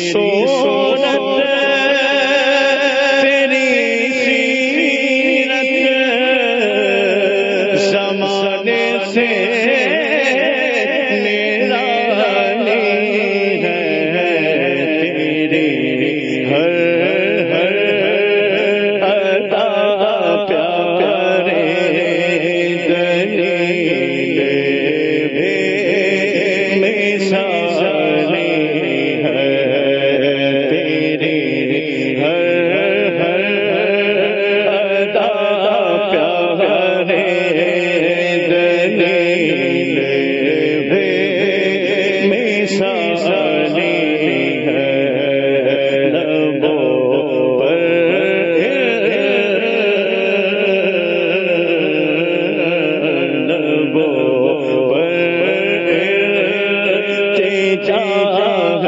Abençoou. فقیر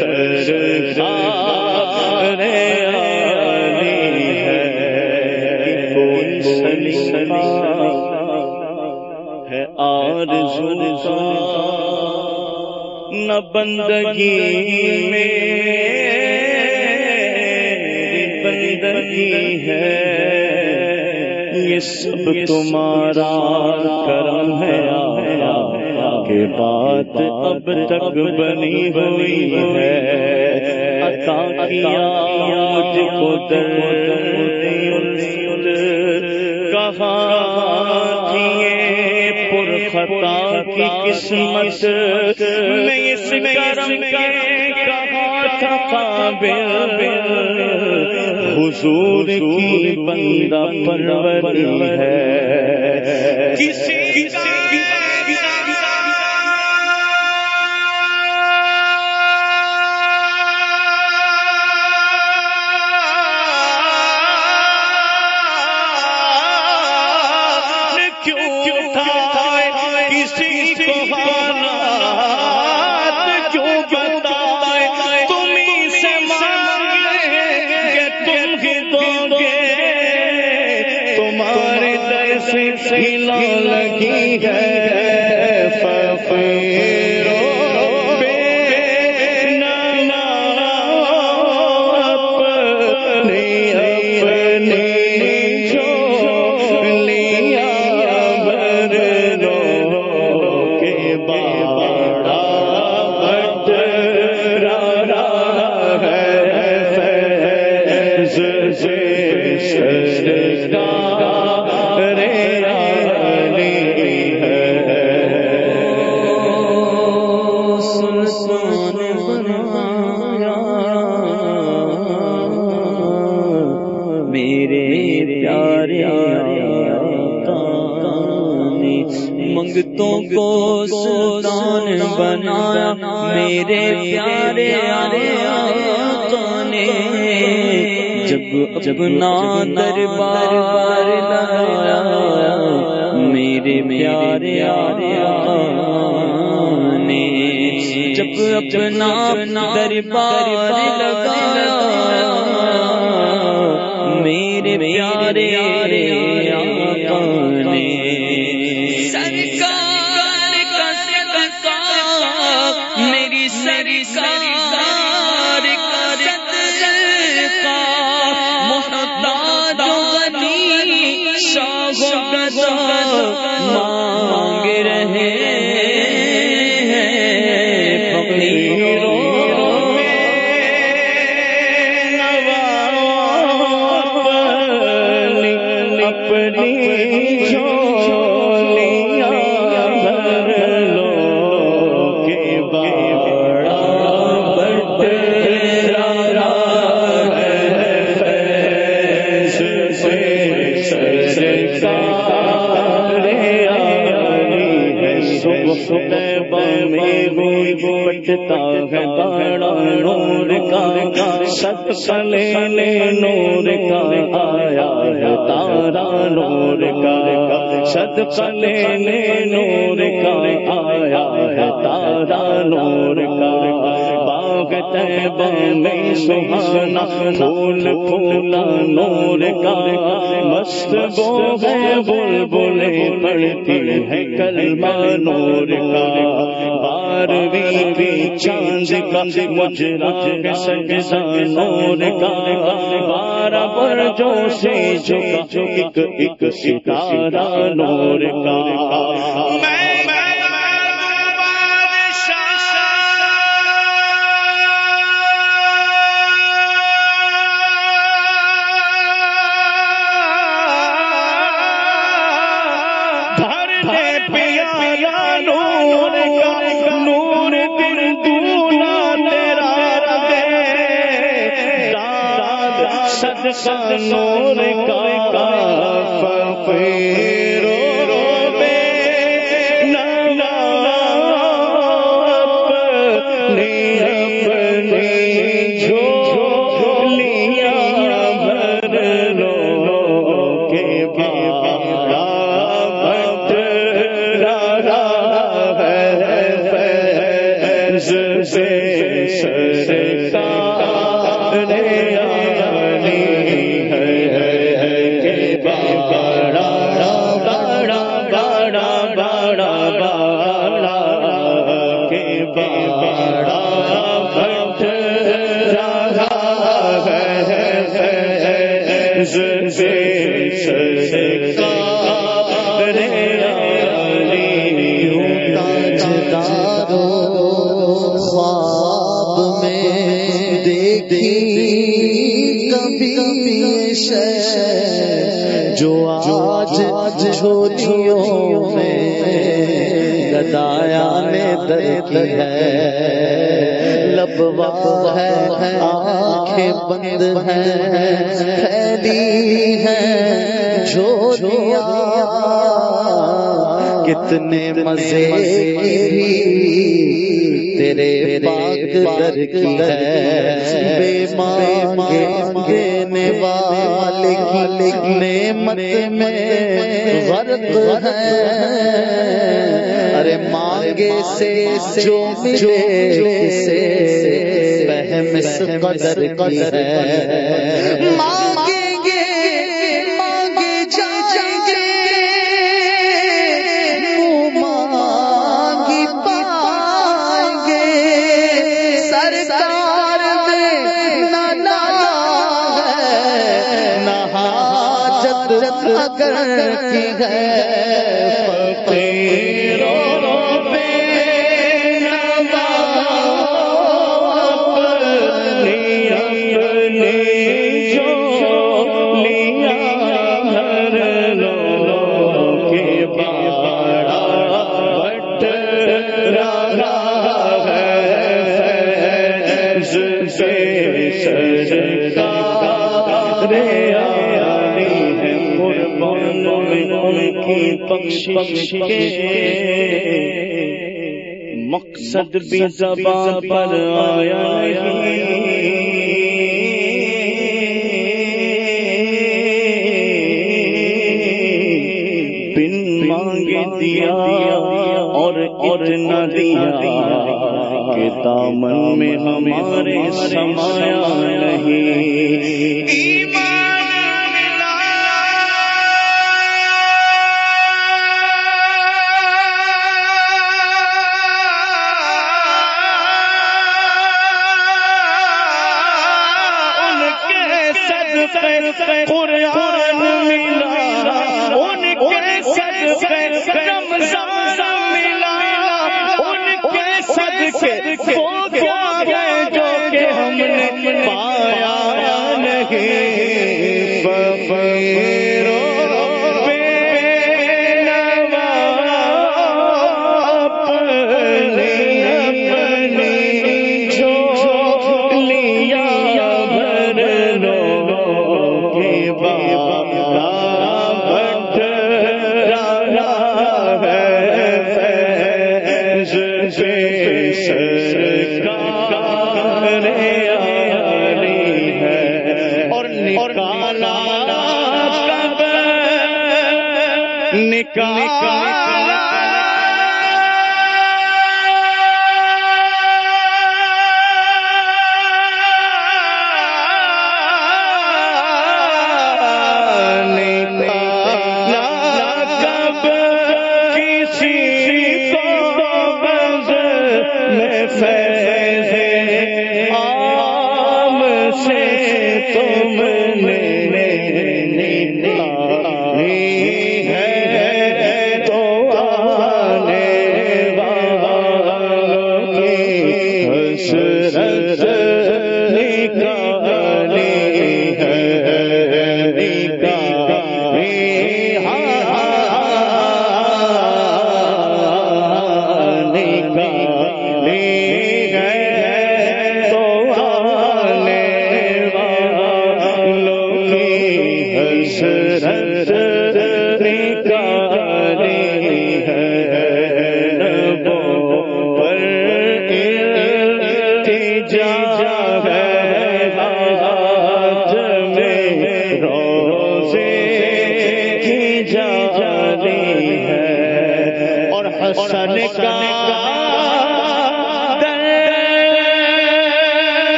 سر ہے آرزو نہ بندگی میں بندگی ہے۔ یہ سب تمہارا کرم ہے۔ کے بات اب تک بنی ہوئی ہے۔ عطا کیا مجھ کو درد۔ کہاں تھی پر خطا کی قسمت؟ میں اس کرم کے کہاں تھا قابل حضور کی بندہ پروری ہے۔ کسی لگی ہے۔ منگتوں کو سلطان بنایا میرے پیارے آرے آنے جب جب نا دربار بار لایا، میرے پیارے آرے آنے جب اپنا دربار لگایا، میرے پیارے آرے میری بٹتا ہے بڑا نور کا ست سلے نور کا آیا ہے تارا نور کا ست سلے نور کا آیا ہے تارا نور کا باغ تیبہ میں سہانا پھول پھولا نور کا مست بو ہے بل بلے پڑتی ہے کلمہ نور کا بارویں بھی چاند کا مجرا سجزا نور کا بارہ پر جو سے جو ایک ایک ستارہ نور کا صدقہ نور کا فقیروں جو آج جھولیوں میں گدایا نے درد ہے۔ لب وقت ہے آنکھیں بند ہیں پھیلی ہے جھولیاں کتنے مزے تیرے پاک در کی ہے۔ بے مانگے دینے والے کی نعمت میں غرق ہے۔ ارے مانگے سے جو ملے سے بہم قدر کی ہے۔ اگر کی ہے بخش کے مقصد بھی زبان پر آیا بن مانگے دیا اور اتنا دیا کہ دامن میں ہمارے سمایا نہیں۔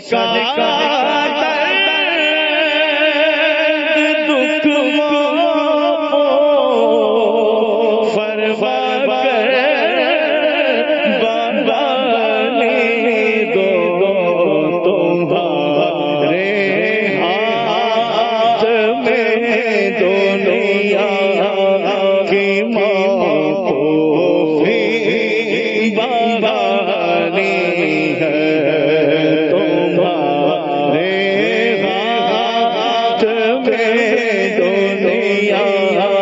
کا دنیا